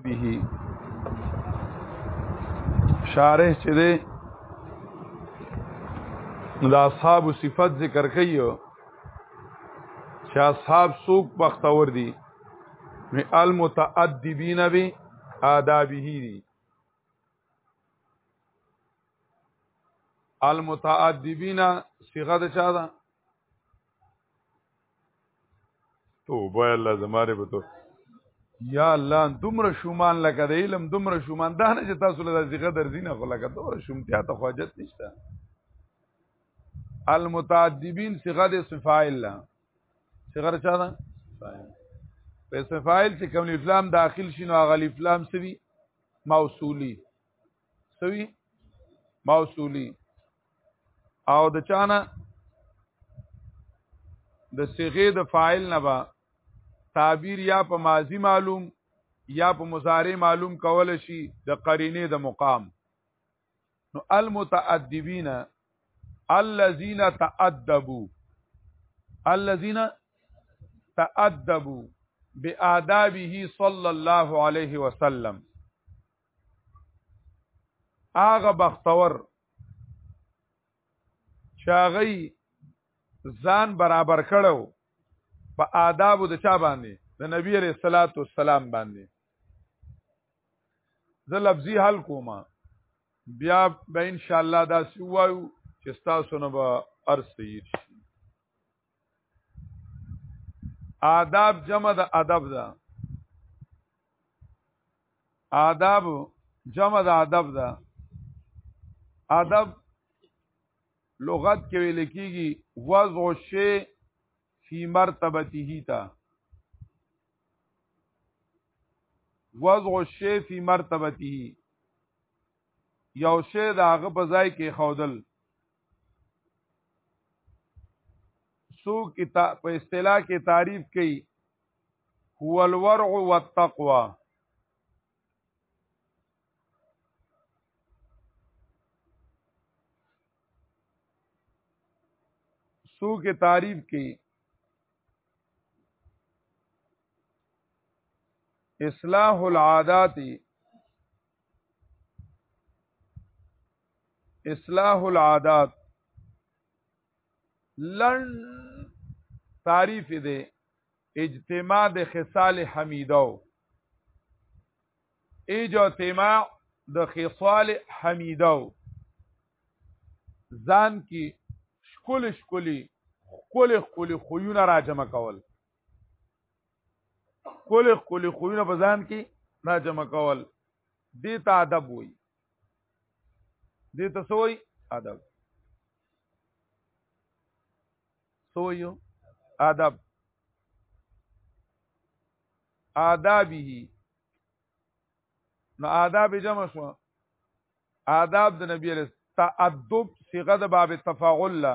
به شارح چې دی نو د اصحاب صفت ذکر کوي چې اصحاب سوق بختور دي نو المتادبین به آدابه دي المتادبین صيغه د چا ده توبه الله زماره به تو یا الله دومره شومان لکه د علم دومره شومان دا نه چې تاسو له دغه درځینه خو لکه دومره شومتیا ته حاجت نشته المتعدبین صيغه د صفائل لا صيغه چا ده په صفائل چې کوم الف لام داخل شي نو غل الف لام سوي موصولی سوي موصولی او د چانه د صيغه د فاعل نه با تعبیر یا په ماضی معلوم یا په مضارع معلوم کول شي د قرینه د مقام نو المتادبین الذين تادبوا الذين تادبوا بآدابه صلى الله عليه وسلم هغه بختور چې هغه ځان برابر کړو په آدابو د چا باندې د نبی عليه الصلاه والسلام باندې زه لفظي حل کوم بیا به ان شاء الله دا سوایو چې تاسو نه به ارسي آداب جمع د ادب ده آداب جمع د ادب ده ادب لغت کې ویل کېږي وضع شی فی مرتبته تا وضع شی فی مرتبته یو شی د هغه په ځای کې خودل سو کتاب په اصطلاح کې تعریف کړي هو الورع والتقوى سو کې تعریف کړي اصلاح العادات اصلاح العادات لن تعریف دی اجتماع د خصال حمیدو اجتماع د خصال حمیدو ځان کی شکل شکلی خپل خپل خویونه راجمع کول کول کول خوونه په ځان کې را جمع کول دې ته ادب وای دې ته سوې ادب سوې ادب آدابه نو آداب جمع شو آداب د نبی علیہ تأدب صيغه د باب تفاعل لا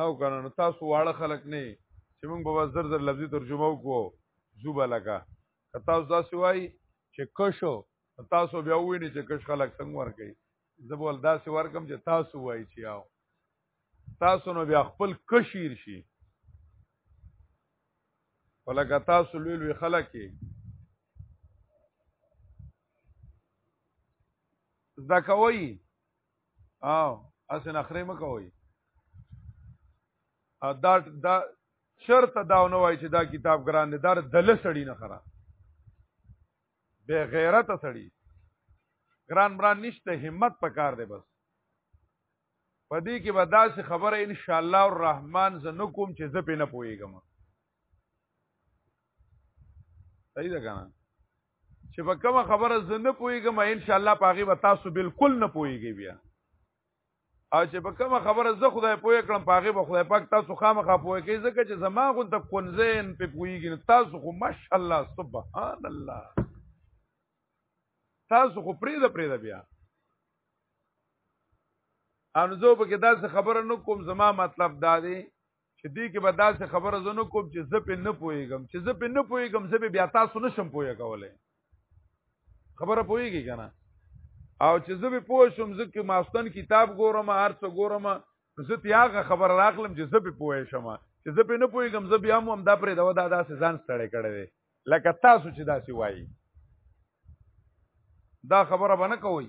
او کنه نو تاسو واړه خلک نه چې موږ به زر زر لفظي ترجمه وکړو زوبه لکه که تاسو دا سوای چې کښو تاسو بیا ویني چې کښ خلک څنګه ور کوي زبول دا سی ورکم چې تاسو وای چې او تاسو نو بیا خپل کشیر شي ولکه تاسو لوی لوی خلک زده کوي او اسن اخره مکوي دا دا شرط دا نه وای چې دا کتاب ګران دی دا دله سړی نه خراب بے غیرت سړی ګران بران نشته همت پکار دی بس پدې کې به داسې خبره ان شاء الله الرحمن ز نه کوم چې زه په نه پويګم صحیح ده کنه چې په کومه خبره زه نه پوهېږم ان شاء الله په هغې به تاسو بالکل نه پوهېږئ بیا او چې په کومه خبره زه خدای پوه کړم په هغې به خدای پاک تاسو خامخا پوه کوي ځکه چې زما غونته کونځی پې پوهېږي نو تاسو خو ماشاءالله سبحان الله تاسو خو پرېږده پرېږده بیا انځو په کې داسې خبره نه کوم زما مطلب دا دی چې دې کې به داسې خبره زنه کوم چې زه په نه پويګم چې زه په نه پويګم زه به بیا تاسو نشم پوي کولای خبره پويږي کنه او چې زه به پوه شم زه کې ماستن کتاب ګورم هر څه ګورم زه تیاغه خبر راخلم چې زه په پوي شم چې زه په نه پويګم زه بیا هم دا پرې دا دا داسې ځان ستړی کړی دی لکه تاسو چې داسې وایي دا خبره به نه کوي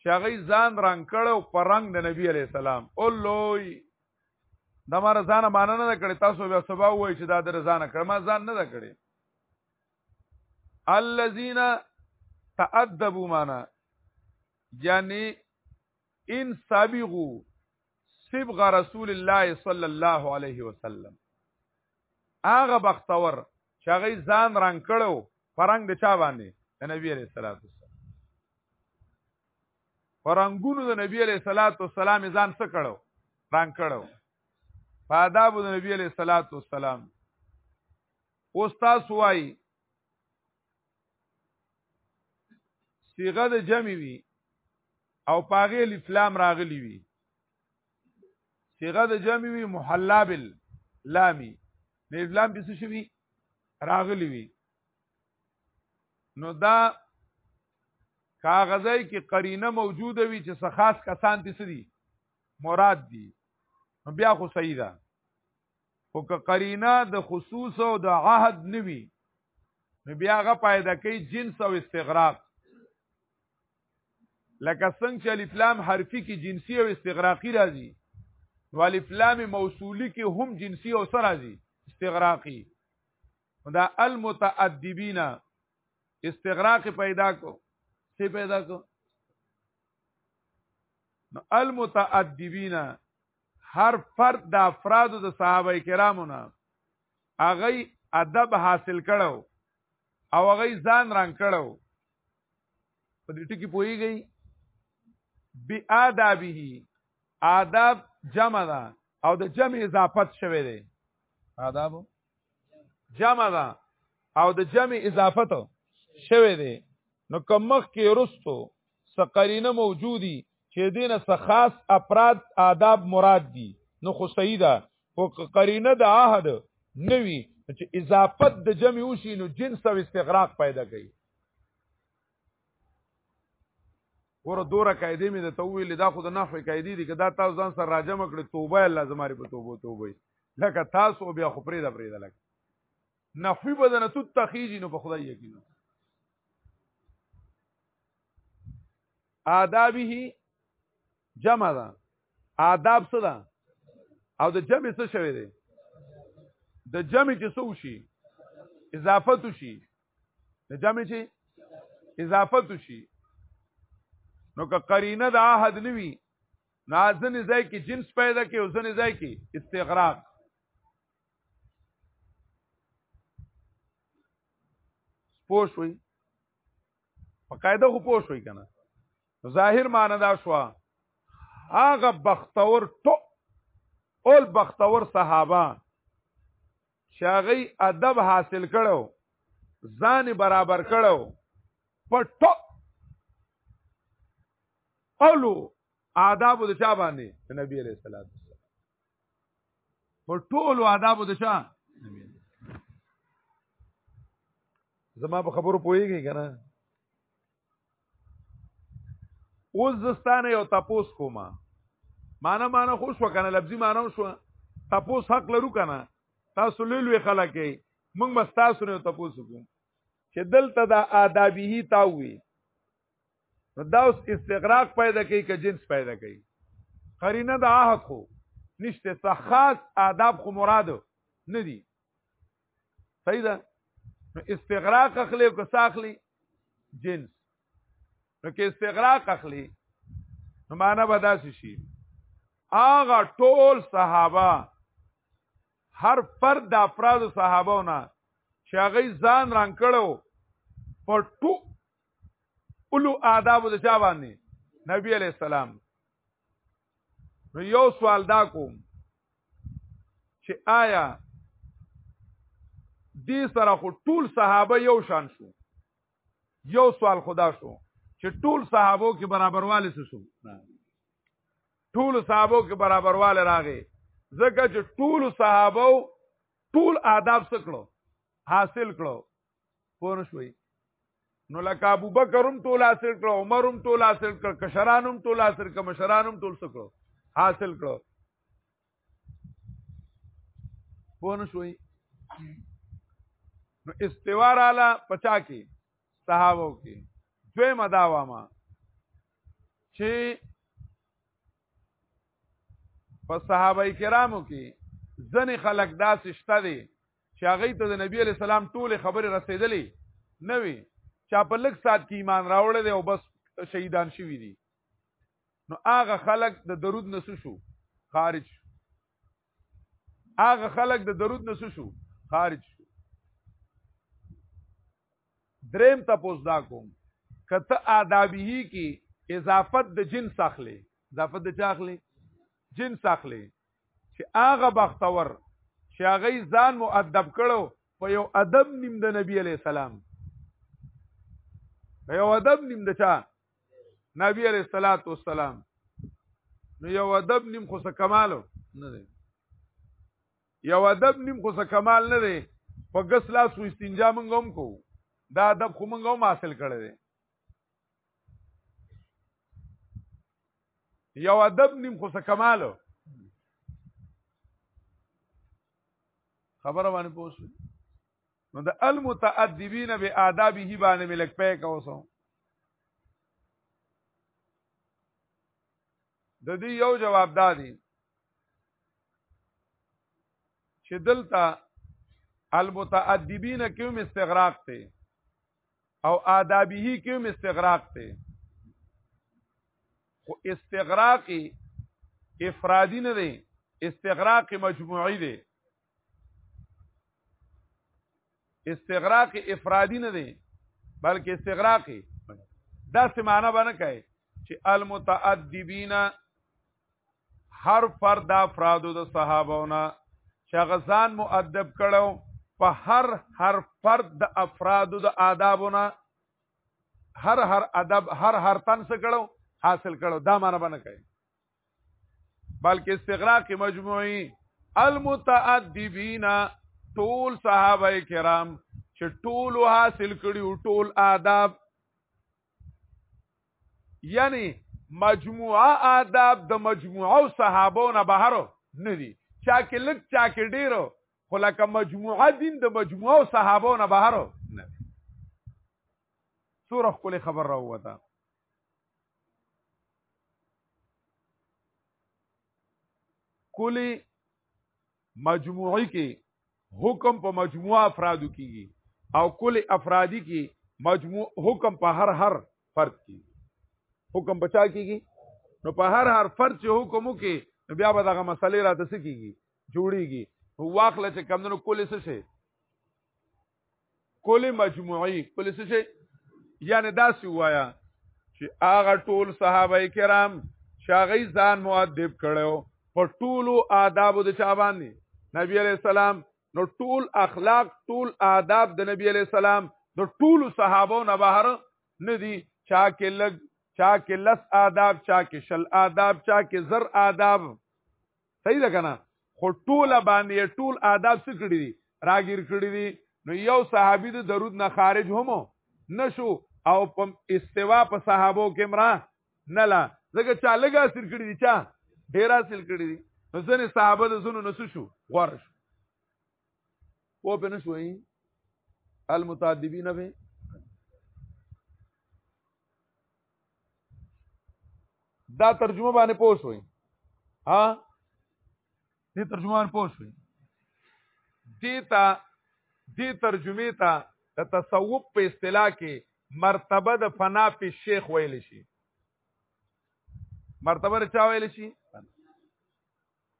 چې هغه ځان رنگ کړو په رنگ د نبی علی السلام او لوی دا مار ځان باندې نه کړی تاسو بیا سبا وای چې دا در ځان کړم ځان نه کړی الذين تأدبوا معنا یعنی ان سابغو سبغ رسول الله صلی الله علیه وسلم هغه بختور چې هغه ځان رنگ کړو پرنګ د چا باندې د نبی عليه الصلاه والسلام پرنګونو د نبی عليه الصلاه والسلام ځان څه کړو رنگ کړو په آداب د نبی عليه الصلاه والسلام استاد وای صيغه د جمع وی او پاغه الف لام راغلی وی صيغه د جمع وي محلا بال لامي د لام به څه شي راغلي وي نو دا کاغذای کې قرینه موجوده وي چې څه خاص کسان دي سړي مراد دي بیا خو صحیح ده خو که قرینه د خصوص او د عهد نوي نو بیا غ پیدا کوي جنس او استغراق لکه څنګه چې الف لام حرفي کې جنسي او استغراقي راځي نو الف لام موصولي کې هم جنسي او سره راځي استغراقي دا المتادبین استغراق پیدا کو څه پیدا کو نو المتادبین هر فرد د افراد د صحابه کرامو نه اغه ادب حاصل کړو او هغه ځان رنگ کړو په دې ټکی پويږي بی آدابه آداب جمع ده او د جمع اضافت شوه دی آداب جمع ده او د جمع اضافت شوه دی نو کمخ کې رستو سقرینه موجودی چې دینه څه خاص افراد آداب مراد دي نو خو صحیح ده او قرینه د عهد نوي چې اضافت د جمع وشي نو جنس او استغراق پیدا کوي ور دوره قاعده مې د تویل دا خو د نحوی قاعده دي کدا تاسو ځان سره راجم کړ توبه الله زماري په توبه توبه لکه تاسو بیا خو پرې د پرې د لکه نحوی بدن تو تخیجی نو په خدای یقین آدابه جمع ده آداب څه ده او د جمع څه شوی دی د جمع چې څه وشي اضافت وشي د جمع چې اضافت وشي نو که قرینه د عهد نوي نو ځنې ځای کې جنس پیدا کې او ځنې ځای کې استغراق پوه شوي په قاعده خو پوه شوي کنه ظاهر معنی دا شو هغه بختور ټو اول بختور صحابه چې هغه ادب حاصل کړو ځان برابر کړو په ټو اولو آداب د چا باندې نبی عليه الصلاه والسلام په ټولو آدابو د چا زما په خبرو پوهیږي که نه اوس زستانه یو تپوس کوم معنا معنا خوش وکنه لفظي معنا شو تپوس حق لرو کنه تاسو لوی خلک یې موږ بس تاسو نه تپوس کوم چې دلته دا آدابه تاوي نو دا اوس استغراق پیدا کوي که جنس پیدا کوي قرینه د عهد خو نشته څه خاص آداب خو مراد نه دي صحیح ده نو استغراق اخلي او که ساخلي جنس نو کې استغراق اخلي نو معنا به داسې شي هغه ټول صحابه هر فرد د افراد صحابهونه چې هغه ځان رانکړو په ټو اولو آداب د چا باندې نبی علی السلام نو یو سوال دا کوم چې آیا دې سره خو ټول صحابه یو شان شو یو سوال خدا شو چې ټول صحابو کې برابرواله څه شو ټول صحابو کې برابرواله راغی ځکه چې ټول صحابو ټول آداب سکړو حاصل کړو پوه نه شوي نو لکه ابو بکر هم ټول حاصل کړو عمر هم ټول حاصل کړو کشران هم ټول حاصل کړو مشران هم ټول سکړو حاصل کړو پوه نه شوي نو استوا رااله پچا کې صحابو کې دوی مداوا ما چې په صحابه کرامو کې ځنې خلک داسې شته دي چې هغه ته د نبی علی سلام ټوله خبره رسیدلې نه وي چا په لږ سات کې ایمان راوړل دی او بس شهیدان شوی دي نو هغه خلک د درود نس شو خارج هغه خلک د درود نس شو خارج شو دریم تاسو دا کوم کته آدابی کی اضافت د جنس اخلي اضافت د چا اخلي جنس اخلي چې هغه بختور چې هغه ځان مؤدب کړو په یو ادب نیم د نبی علی السلام په یو ادب نیم د چا نبی علی صلوات و سلام نو یو ادب نیم خو څه کمالو نه دی یو ادب نیم خو څه کمال نه دی په ګس لاس و استنجا مونږ هم کو دا ادب خو مونږ هم حاصل کړی دی یو ادب نیم خو څه کمال خبره باندې پوښتنه نو د المتادبین به آدابه باندې ملک پې کوسو د دې یو جواب دادی چې دلته المتادبین کوم استغراق ته او آدابه کې هم استغراق ته خو استغراق افرادی نه دی استغراق مجموعی دی استغراق افرادی نه دی بلکې استغراق دا سمانه باندې کوي چې المتعدبین هر فرد د افرادو د صحابهونه چې هغه ځان مؤدب کړو په هر هر فرد د افرادو د آدابونه هر هر ادب هر هر تن څه کړو حاصل کړو دا معنی باندې کوي بلکې استغراق مجموعي المتأدبین ټول صحابه کرام چې ټول حاصل کړي ټول آداب یعنی مجموعه آداب د مجموعه او صحابو نه بهر نه دي چا کې لک چا کې ډیر خو لکه مجموعه دین د مجموعه او صحابو نه بهر نه دي سوره خپل خبر راوته کلی مجموعي کې حکم په مجموعه افرادو کېږي او کل افرادی کې مجموع حکم په هر هر فرد کېږي حکم بچا کېږي نو په هر هر فرد چې حکم وکي نو بیا به دغه مسلې را تسې کېږي جوړيږي واخله چې کمندونو کولې څه شي کلی مجموعی کلی څه شي یعنی دا سی وایا چې هغه ټول صحابه کرام شاغی ځان مؤدب کړو په ټولو آداب د چا باندې نبی علی السلام نو ټول اخلاق ټول آداب د نبی علی السلام د ټولو صحابو نه بهر نه دي چا کې لګ چا کې لس آداب چا کې شل آداب چا کې زر آداب صحیح ده کنه خو ټول باندې ټول آداب څه کړی دي راګیر کړی دي نو یو صحابي د درود نه خارج هم نشو او په استوا په صحابو کې مرا نه لا ځکه چا لګا سر کړی دي چا ډیر حاصل کړی دي نو ځنې صحابه د زونو نسو شو غوړ شو و په نشوي المتعدبین به دا ترجمه باندې پوه شوي ها دې ترجمه باندې پوه شوي دیتا دی ترجمه ته د تصوف په اصطلاح کې مرتبه د فنا په شیخ ویل شي مرتبه چا ویل شي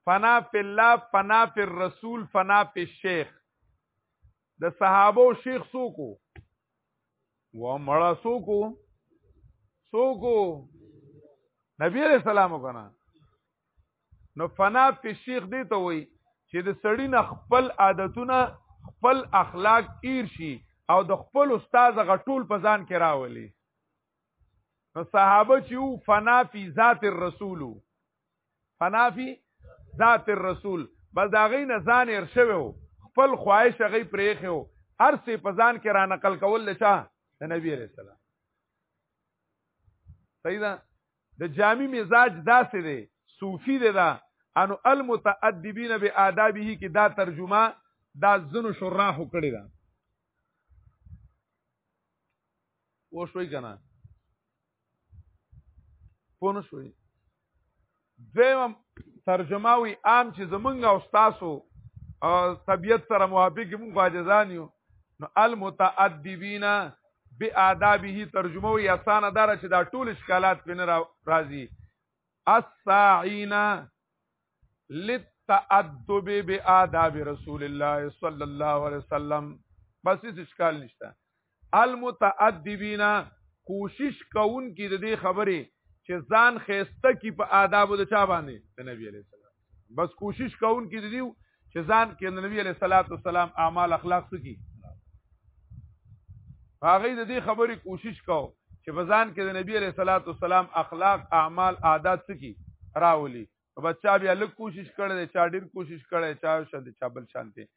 فنا په الله فنا په رسول فنا په شیخ د صحابه او شیخ سوکو و مړه سوکو سوکو نبی علیہ السلام وکنا نو فنا په شیخ دی ته وای چې د سړی نه خپل عادتونه خپل اخلاق ایر شي او د خپل استاد غټول په ځان کې راولي نو صحابه چې وو فنا فی ذات الرسول فنافی ذات الرسول بس دا غي نه ځان هر شوی وو خپل خواهش غي پرېخه وو هر څه په ځان کې را نقل کول لچا د نبی عليه السلام صحیح ده د جامع مزاج داسې دی صوفي دی دا انو المتادبین به آدابه کې دا ترجمه دا زنو شراح کړی دا و شوي کنه پونه شوي دویم ترجمه وی عام چې زمونږ او تاسو طبیعت سره موافق مونږ عاجزان یو نو المتادبین بآدابه ترجمه وی اسانه دار چې دا ټول اشکالات پنه راځي الساعینا لتادب بآداب رسول الله صلی الله علیه وسلم بس هیڅ اشکال نشته المتادبین کوشش کوون کی د دې خبرې چې ځان خيسته کی په آداب د چا باندې د نبی علیہ السلام بس کوشش کوون کی د دې چې ځان کې نبی علیہ الصلوۃ والسلام اعمال اخلاق سکی هغه د دې خبرې کوشش کو چې په ځان کې د نبی علیہ الصلوۃ والسلام اخلاق اعمال عادت سکی راولي بچا بیا لږ کوشش کړي دی چا ډیر کوشش کړي چا شد چا بل شانته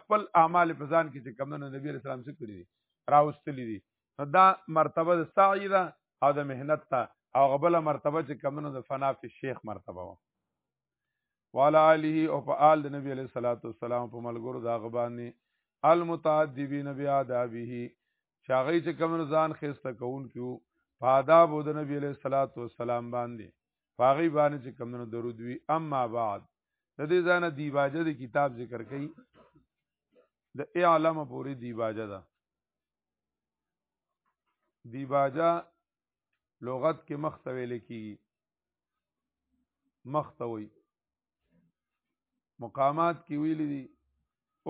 خپل اعمال په ځان کې چې کوم نبی علیہ السلام څخه کړی دي راوستلی دي دا مرتبه د سعی ده او د مهنت ته او غبل مرتبه چې کمنو د فنا فی شیخ مرتبه و وعلى آله او په آل د نبی علیہ الصلوۃ والسلام په ملګرو دا غبانی المتعذبین بیادابه چاغی چې کوم ځان خسته کون کیو په آداب د نبی علیہ الصلوۃ والسلام باندې پاغي باندې چې کوم نو درود وی اما بعد د دې ځانه دیواجه د کتاب ذکر کړي د اعلم پوری دیواجه ده دیواجه لغت کې مخ ته ویل کېږي مخ ته وي مقامات کې ویل دي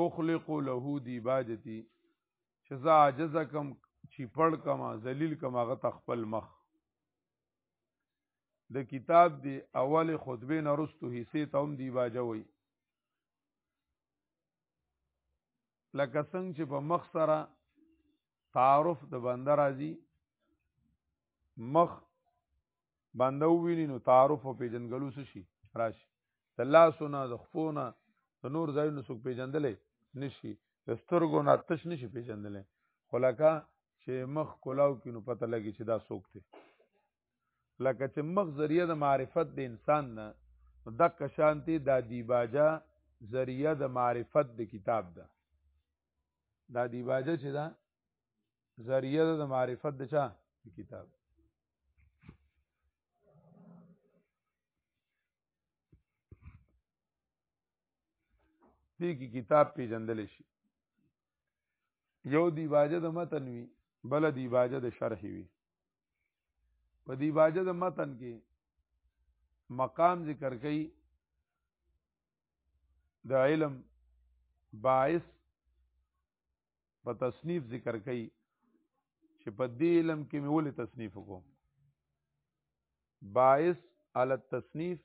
اخلق له دی باجتی چې زه عاجز کم چې پړ کما ذلیل کما غت خپل مخ د کتاب دی اول خطبه نرستو حصے ته هم دی باجوي لکه څنګه چې په مخ سره تعارف د بنده راځي مخ بنده وویني نو تعارف او پیژندګلو څه شي راشي د لاسونه د خپونه د نور ځایونو څوک پیژندلې نشي د سترګو نه تش نشي پیژندلې خو لکه چې مخ کولاو کې نو پته لګي چې دا څوک دی لکه چې مخ ذریعہ د معرفت د انسان نه دقه شانتی دا دیباجه ذریعہ د معرفت د کتاب ده دا دی باجه چې دا ذریعہ د معرفت د چا کتاب دې کې کتاب پیژندل شي یو دیواجه د متن وی بل دیواجه د شرح وی په دیواجه د متن کې مقام ذکر کړي د علم باعث په تصنیف ذکر کوي چې په دې علم کې مې ولې تصنیف وکم باعث علی التصنیف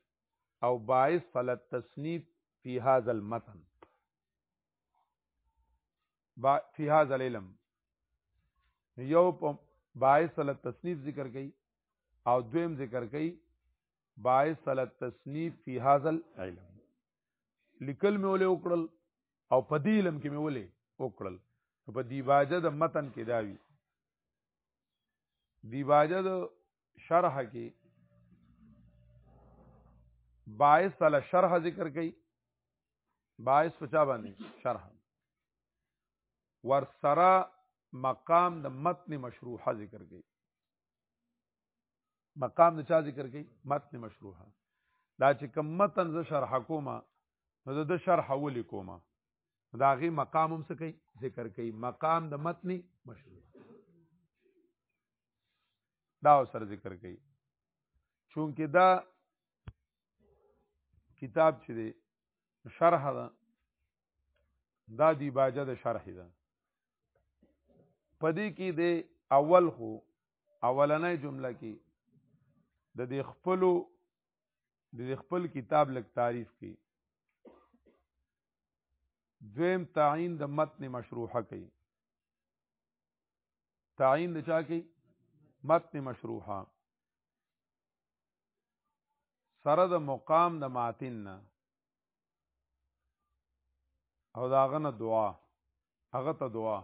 او باعث علی التصنیف فی هذا المتن با فی هذا العلم یو په باعث علی التصنیف ذکر کوي او دویم ذکر کوي باعث علی التصنیف فی هذا العلم لیکل مې ولې وکړل او په دې علم کې مې ولې وکړل په دې باجه د متن کې دا وی دی باجه د شرح کې باعث علی شرح ذکر کړي باعث په چا باندې شرح ورسره مقام د متن مشروحه ذکر کړي مقام د چا ذکر کوي متن مشروحه دا چې کوم متن ز شرح کومه نو د شرح ولي کومه دا غي مقام هم څه کوي ذکر کوي مقام د متن مشروح دا سر ذکر کوي چونکه دا کتاب چې دی شرح ده دا دی باجه د شرح ده پدې کې د اول خو اولنې جمله کې د دې خپل د دې خپل کتاب لک تعریف کې دویم تعین د متن مشروحه کوي تعین د چا کوي متن مشروحه سره د مقام د ماتن نه او دا غنه دعا هغه ته دعا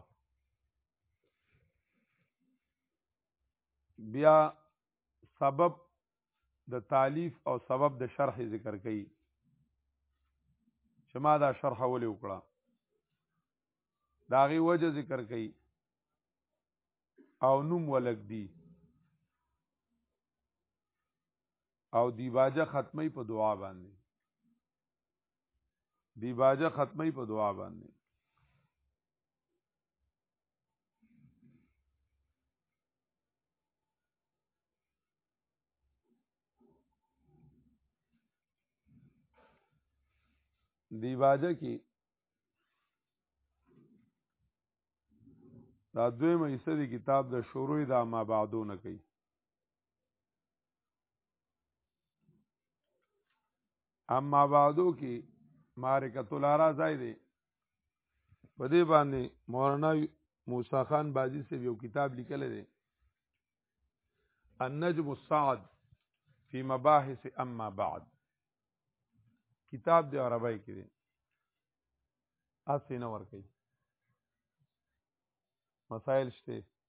بیا سبب د تالیف او سبب د شرح ذکر کړي چې ما دا شرح ولې وکړه دا غي وجه ذکر کړي او نوم ولګ دی او دیباجه ختمی په دعا باندې دیباجه ختمی په دعا باندې دیباجه کې دا دویمه حصہ دی کتاب د شروع د ما بعدو نه کوي اما بعدو کې معرکت الارا ځای دی په دې باندې مولانا موسی خان بازی سے یو کتاب لیکل دی النجم الصعد فی مباحث اما بعد کتاب دی عربی کې دی اسی نه ور کوي مسائل شته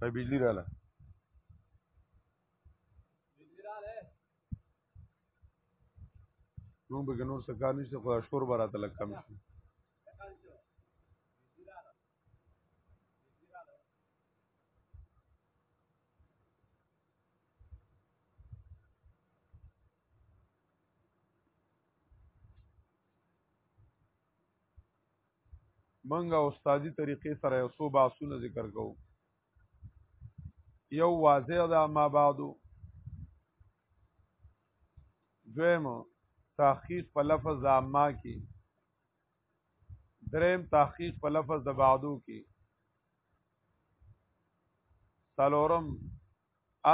په بجلی رااله بجلی رااله نو به نور څه کار نشته خو شور به راته لږ کم شي منګه استادی طریقې سره یو څو باسونه ذکر کوو یو واضح ده ما بعدو دویم تحقیق په لفظ عامه کې دریم تحقیق په لفظ د بعدو کې سلورم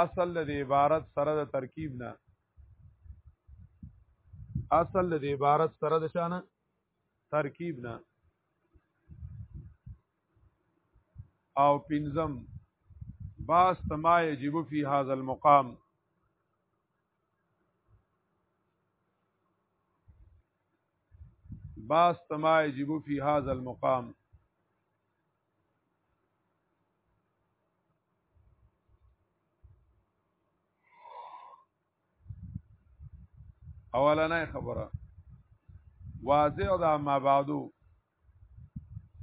اصل د عبارت سره د ترکیب نه اصل د عبارت سره د شانه ترکیب نه او پنځم باس ما یجب فی هذا المقام باس ما یجب فی هذا المقام اولنې خبره واضح ده ما بعدو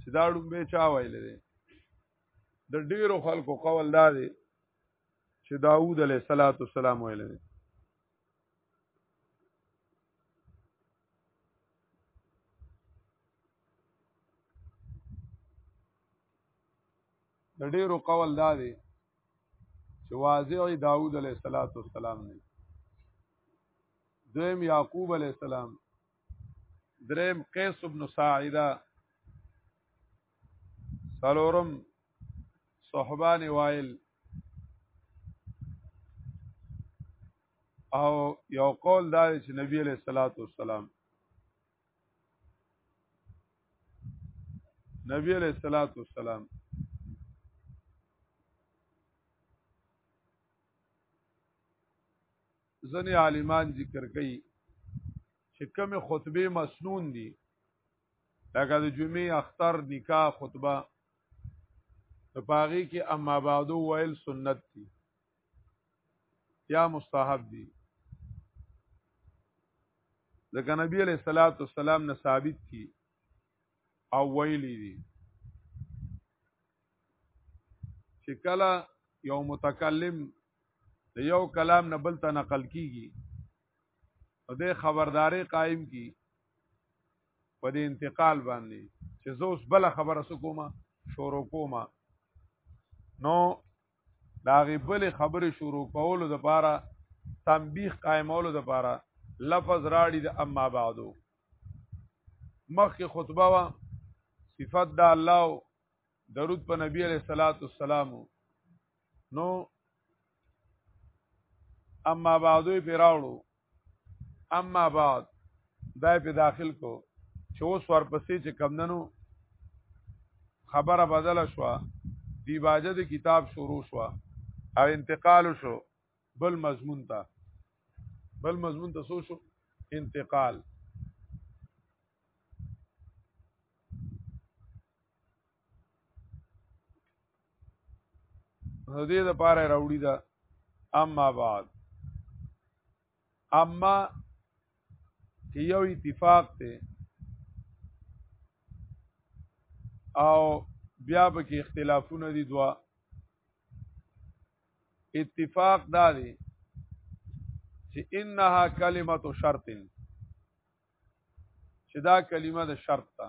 چې دا ډومبه چا ویل دي د ډیرو خلکو قول دا دی چې داوود علیه السلام ویل دي د ډیرو قول دا دی چې واضع داوود علیه السلام دی دویم یعقوب علیه السلام دریم قیس ابن ساعده سلورم صحبان وائل او یو قول دا چې نبی علیہ الصلوۃ والسلام نبی علیہ الصلوۃ والسلام ځنې عالمان ذکر کوي چې کوم خطبه مسنون دي لکه د جمعې اختر نکاح خطبه په پاغي کې اما بعدو ویل سنت دي یا مستحب دي ځکه نبی علیہ الصلوۃ والسلام نه ثابت کی او ویلی دي چې کله یو متکلم د یو کلام نه بل ته نقل کیږي او د خبرداري قائم کی په دې انتقال باندې چې زه اوس بل خبره سکوما شروع کوما نو دا غي بل خبره شروع کولو د پاره تنبیه قائمولو د پاره لفظ راړي د اما بعدو مخکې خطبه وا صفات د الله درود په نبی عليه الصلاه والسلام نو اما بعدو پیراوړو اما بعد دا په داخل کو چې اوس ورپسې چې کمندنو خبره بدله شو دی باجه د کتاب شروع شو او انتقال شو بل مضمون ته بل مضمون ته سو شو انتقال دې د پاره راوړي دا اما بعد اما کې یو اتفاق ته او بیا به کې اختلافونه دي دوا اتفاق دا دی چې انها کلمه شرط چې دا کلمه د شرط ده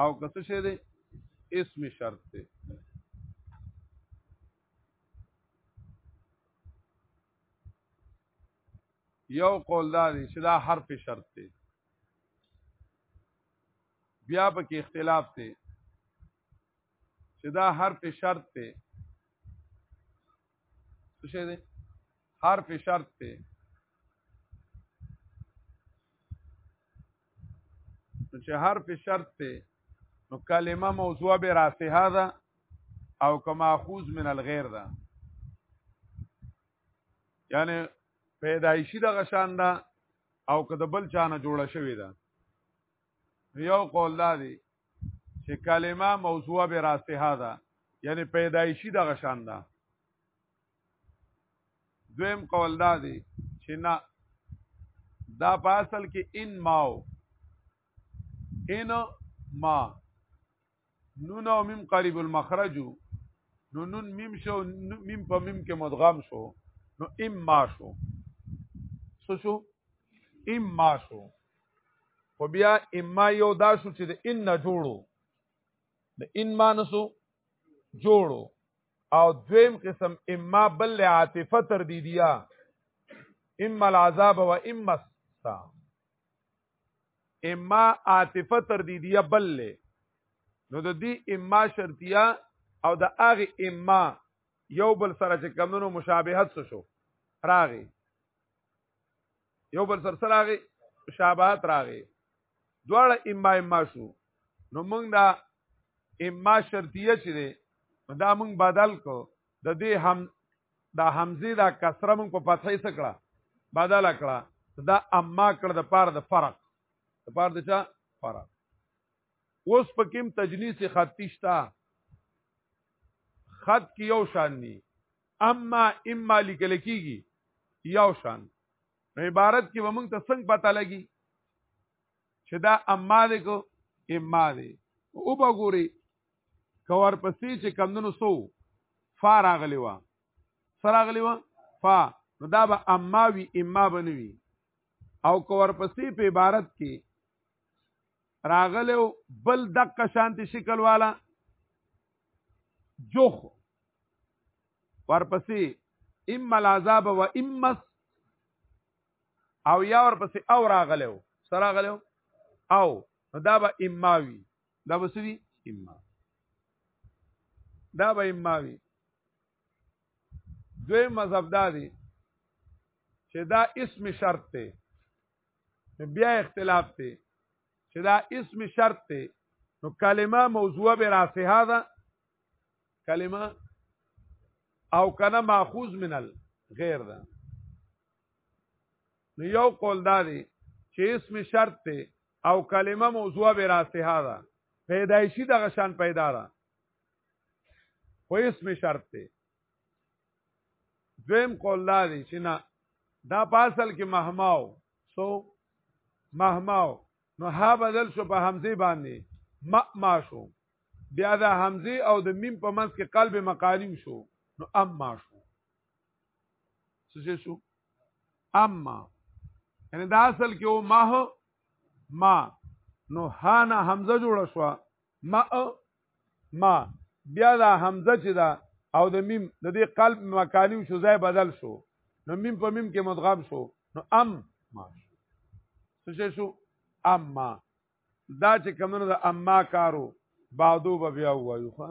او که څه شی دی اسم شرط دی یو قول دا دی چې دا حرف شرط دی بیا په کې اختلاف دی چې دا حرف شرط دی څه شی دی حرف شرط دی نو چې حرف شرط دی نو کلمه موضوع به راسه ده او کما خوز من الغیر ده یعنی پیدایشی دغه شان ده او که د بل چانه جوړه شوې ده یو قول دا دی چې کلمه موضوع به راسته ده یعنی پیدایشي دغه شان ده دویم قول دا دی چې نه دا په اصل کې ان ماو ان ما نون او میم قریب المخرج نو نون میم شو میم په میم کې مدغم شو نو ام ما شو سو شو ام ما شو خو بیا اما یو دا شو چې د ان نه جوړو د ان مانسو جوړو او دویم قسم اما بل عاطفه تر دی دیا اما العذاب و اما ستا اما عاطفه تر دی دیا بل له نو د دې اما شرطیه او د هغه اما یو بل سره چې کمونو مشابهت شو راغی یو بل سر سره راغی مشابهت راغی دواړه اما اما شو نو موږ دا اما شرطیه چې دی دا موږ بدل کو د دې هم دا حمزه دا کسره موږ په فتحې سکړه بدل کړه دا اما کړه د پاره د فرق د پاره د چا فرق اوس په کوم تجنیس خطی شتا خط کې یو شان دی اما اما لیکل کیږي یو شان عبارت کې به موږ ته څنګه پته لګي چې دا اما دې کو اما دې او بګوري کور پسې چې کمندونو سو فا راغلی و سره راغلی و فا نو دا به اما وی اما بنوي او کور پسې په عبارت کې راغلو بل دقه شانتی شکل والا جوخ ورپسې اما العذاب و اما او یا ورپسې او راغلو سره راغلو او دا به اما وی دا به سری اما دا به اما وی دوی مذهب دا دی چې دا اسم شرط دی نو بیا اختلاف دی چې دا اسم شرط دی نو کلمه موضوع به راسه ده کلمه او کنه ماخوذ من الغیر ده نو یو قول دا دی چې اسم شرط دی او کلمه موضوع به راسه ده پیدایشي دغه شان پیدا ده خو اسم شرط دی دویم قول دا دی چې نه دا په اصل کې مهماو سو مهماو نو ها بدل شو په همزه باندې ما ما شو بیا دا همزه او د میم په منځ کې قلب مقالیم شو نو ام ما شو څه شو اما یعنی دا اصل کې او ماه ما نو ها نه حمزه جوړه شو ما ما بیا دا حمزه چې دا او د میم د دې قلب مکانی شو ځای بدل شو نو میم په میم کې مدغم شو نو ام ما څه شو اما دا چې کمنو د اما کارو بعدو به بیا وایو ها